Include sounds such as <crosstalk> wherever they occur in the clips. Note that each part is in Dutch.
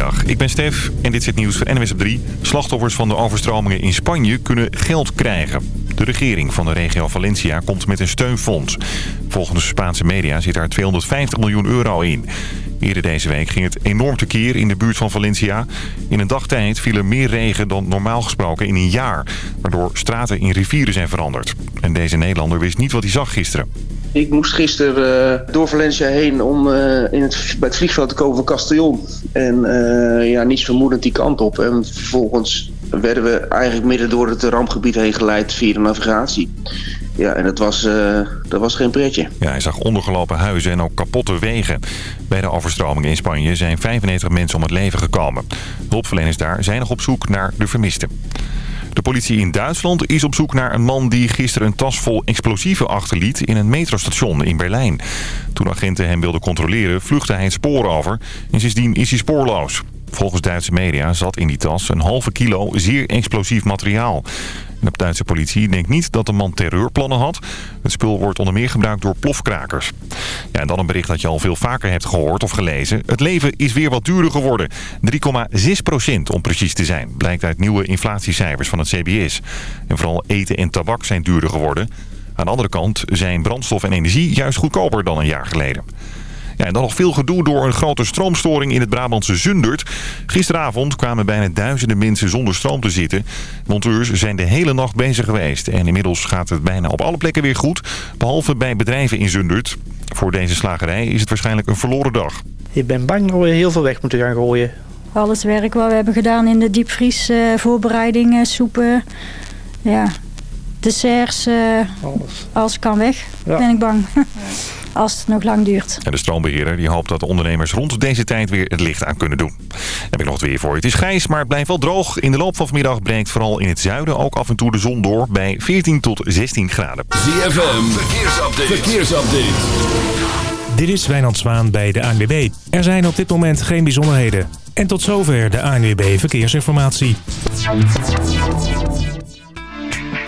Goedemiddag, ik ben Stef en dit is het nieuws van NWS op 3. Slachtoffers van de overstromingen in Spanje kunnen geld krijgen. De regering van de regio Valencia komt met een steunfonds. Volgens Spaanse media zit daar 250 miljoen euro in. Eerder deze week ging het enorm tekeer in de buurt van Valencia. In een dagtijd viel er meer regen dan normaal gesproken in een jaar. Waardoor straten in rivieren zijn veranderd. En deze Nederlander wist niet wat hij zag gisteren. Ik moest gisteren uh, door Valencia heen om uh, in het, bij het vliegveld te komen van Castellon. En uh, ja, niets vermoedend die kant op. En vervolgens werden we eigenlijk midden door het rampgebied heen geleid via de navigatie. Ja, en dat was, dat was geen pretje. Ja, hij zag ondergelopen huizen en ook kapotte wegen. Bij de overstromingen in Spanje zijn 95 mensen om het leven gekomen. Hulpverleners daar zijn nog op zoek naar de vermisten. De politie in Duitsland is op zoek naar een man die gisteren een tas vol explosieven achterliet in een metrostation in Berlijn. Toen agenten hem wilden controleren vluchtte hij het spoor over en sindsdien is hij spoorloos. Volgens Duitse media zat in die tas een halve kilo zeer explosief materiaal. De Duitse politie denkt niet dat de man terreurplannen had. Het spul wordt onder meer gebruikt door plofkrakers. Ja, en dan een bericht dat je al veel vaker hebt gehoord of gelezen. Het leven is weer wat duurder geworden. 3,6 procent om precies te zijn. Blijkt uit nieuwe inflatiecijfers van het CBS. En vooral eten en tabak zijn duurder geworden. Aan de andere kant zijn brandstof en energie juist goedkoper dan een jaar geleden. Ja, en dan nog veel gedoe door een grote stroomstoring in het Brabantse Zundert. Gisteravond kwamen bijna duizenden mensen zonder stroom te zitten. Monteurs zijn de hele nacht bezig geweest. En inmiddels gaat het bijna op alle plekken weer goed. Behalve bij bedrijven in Zundert. Voor deze slagerij is het waarschijnlijk een verloren dag. Ik ben bang dat we heel veel weg moeten gaan gooien. Alles werk wat we hebben gedaan in de diepvries, uh, voorbereidingen, soepen, ja, desserts, uh, alles. alles kan weg, ja. ben ik bang. <laughs> als het nog lang duurt. En de stroombeheerder die hoopt dat de ondernemers rond deze tijd weer het licht aan kunnen doen. Heb ik nog het weer voor je. Het is grijs, maar het blijft wel droog. In de loop van vanmiddag breekt vooral in het zuiden ook af en toe de zon door bij 14 tot 16 graden. ZFM, verkeersupdate. verkeersupdate. Dit is Wijnand Zwaan bij de ANWB. Er zijn op dit moment geen bijzonderheden. En tot zover de ANWB Verkeersinformatie.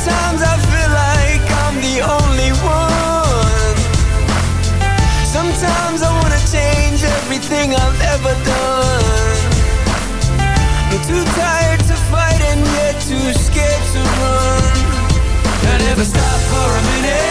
Sometimes I feel like I'm the only one Sometimes I wanna change everything I've ever done too tired to fight and yet too scared to run. I never stop for a minute.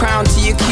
Crown to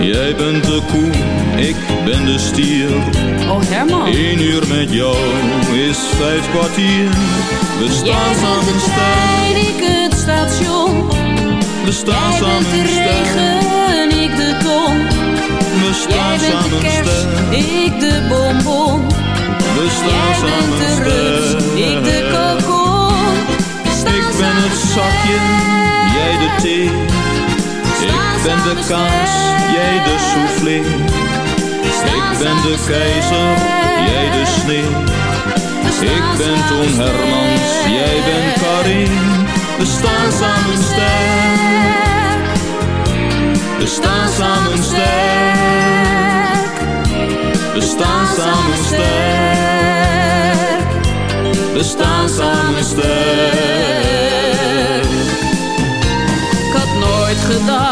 Jij bent de koe, ik ben de stier. Oh Herman. Eén uur met jou is vijf kwartier. We staan samen trein, ik het station. We staan Jij samen de regen, ik de ton. We staan samen de kerst, ik de bonbon. We staan samen de rust, ik de kokon. Ik ben het zakje, jij de thee. Ben de kaas, jij de soufflé. Ik ben de keizer, jij de sneeuw. Ik ben Toon Hermans, jij bent Karin. We staan samen sterk. We staan samen sterk. We staan samen sterk. We staan samen sterk. Ik had nooit gedacht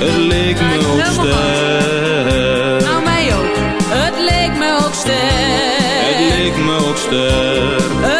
Het leek me ook sterk. Nou, mij ook. Het leek me ook sterk. Het leek me ook sterk.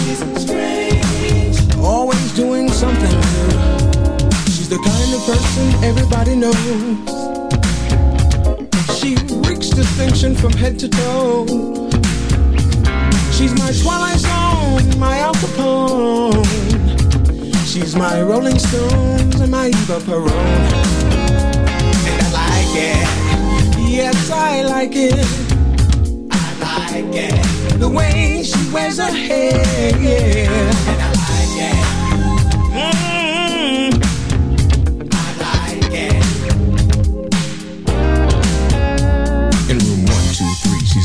She's. Always doing something new the kind of person everybody knows. She reeks distinction from head to toe. She's my Twilight Zone, my Al Capone. She's my Rolling Stones and my Eva Peron. And I like it. Yes, I like it. I like it. The way she wears her hair. Yeah. And I like it. Mm.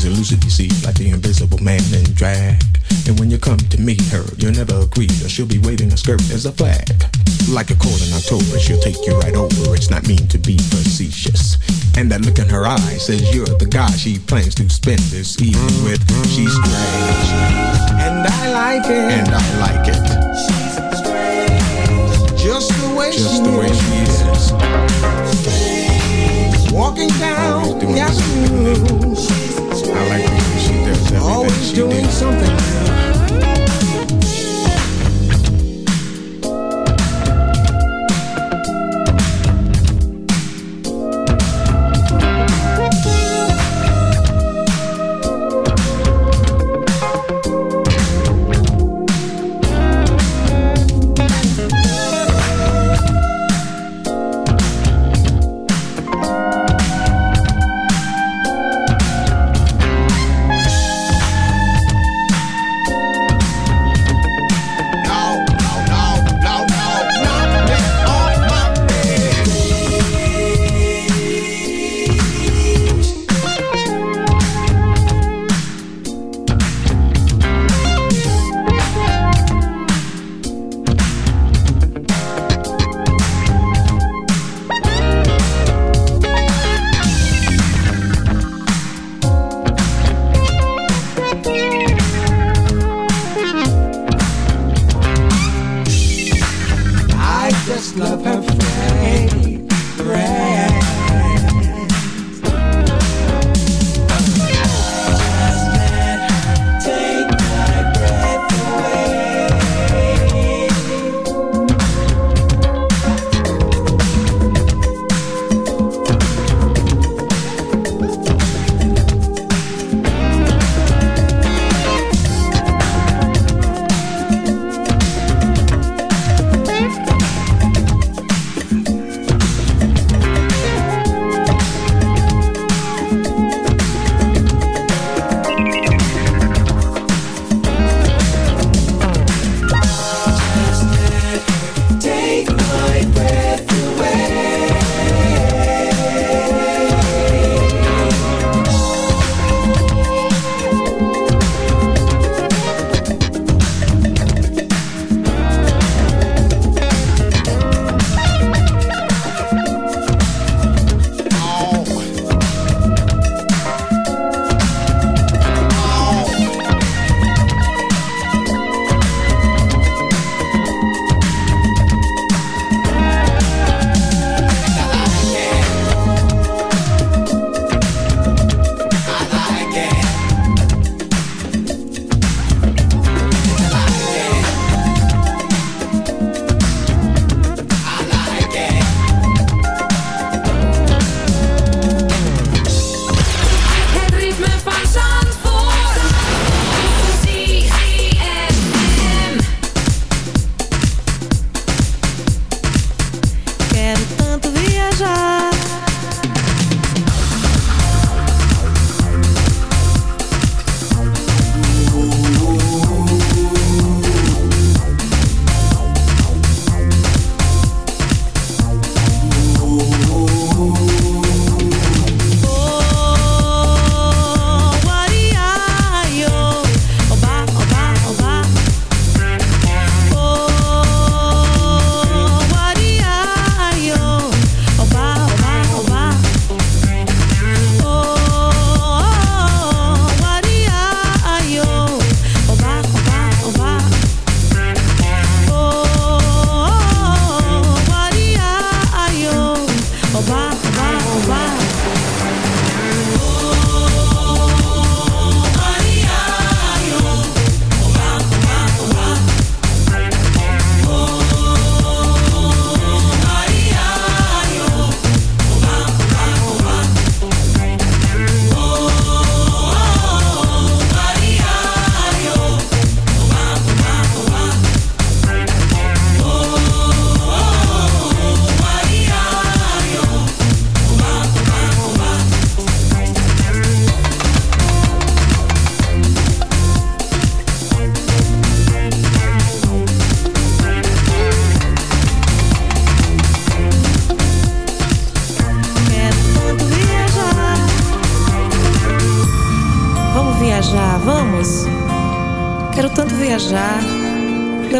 elusive, you see, like the invisible man in drag. And when you come to meet her, you'll never agree, or she'll be waving a skirt as a flag. Like a cold in October, she'll take you right over. It's not mean to be facetious. And that look in her eye says you're the guy she plans to spend this evening with. She's strange. And I like it. And I like it. She's strange. Just the way Just she the way is. she is. Walking down the avenue I like when she does everything Always she doing did. something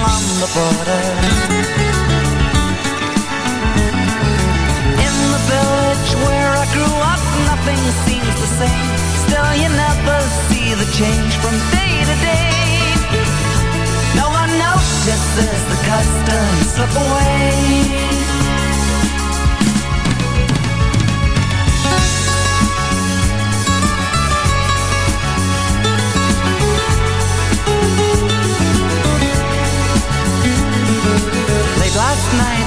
On the border. In the village where I grew up Nothing seems the same. Still you never see the change from day to day. No one notices the customs slip away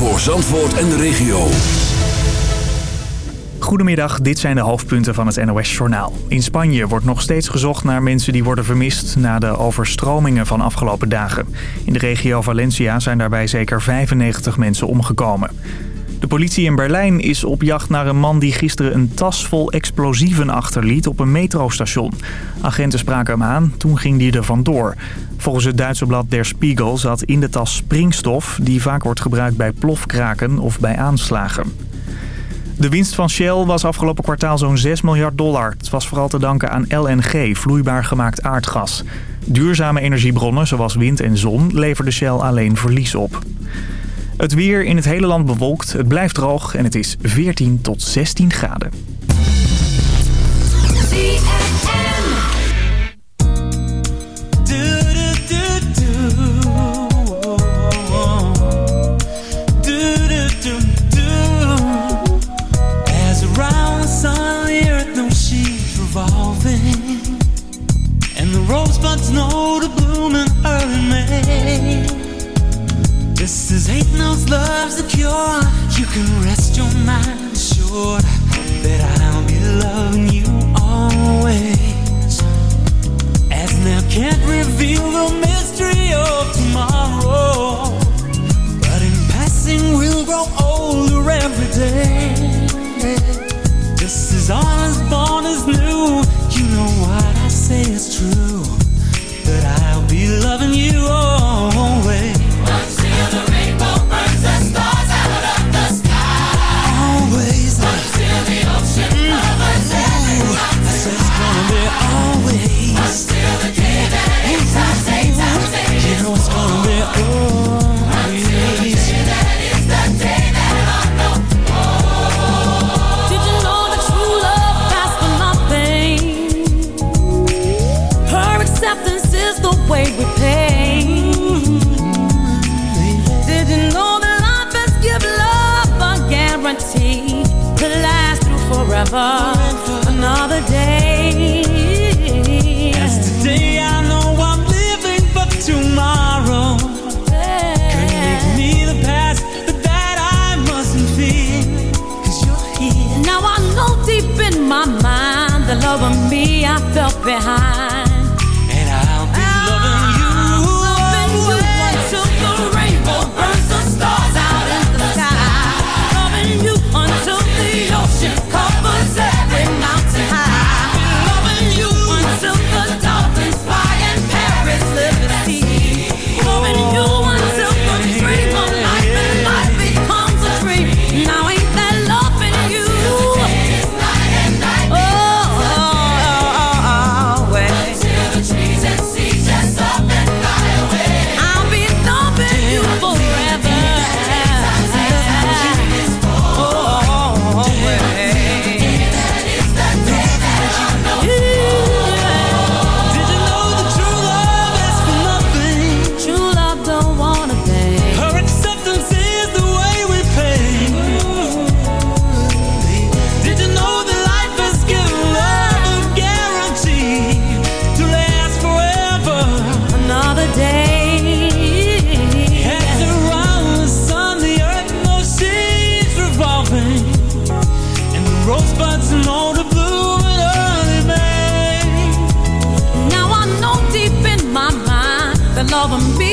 Voor Zandvoort en de regio. Goedemiddag, dit zijn de hoofdpunten van het NOS-journaal. In Spanje wordt nog steeds gezocht naar mensen die worden vermist... na de overstromingen van afgelopen dagen. In de regio Valencia zijn daarbij zeker 95 mensen omgekomen. De politie in Berlijn is op jacht naar een man die gisteren een tas vol explosieven achterliet op een metrostation. Agenten spraken hem aan, toen ging hij er vandoor. Volgens het Duitse blad Der Spiegel zat in de tas springstof... die vaak wordt gebruikt bij plofkraken of bij aanslagen. De winst van Shell was afgelopen kwartaal zo'n 6 miljard dollar. Het was vooral te danken aan LNG, vloeibaar gemaakt aardgas. Duurzame energiebronnen zoals wind en zon leverden Shell alleen verlies op. Het weer in het hele land bewolkt, het blijft droog en het is 14 tot 16 graden. Is ain't no love's the cure. You can rest your mind assured that I'll be loving you always. As now can't reveal the mystery of tomorrow, but in passing we'll grow older every day. This is all of be.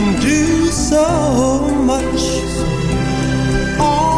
Can do so much. Are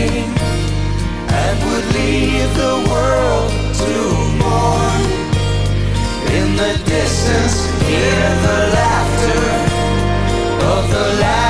shame and would leave the world to mourn. In the distance, hear the laughter of the laughter.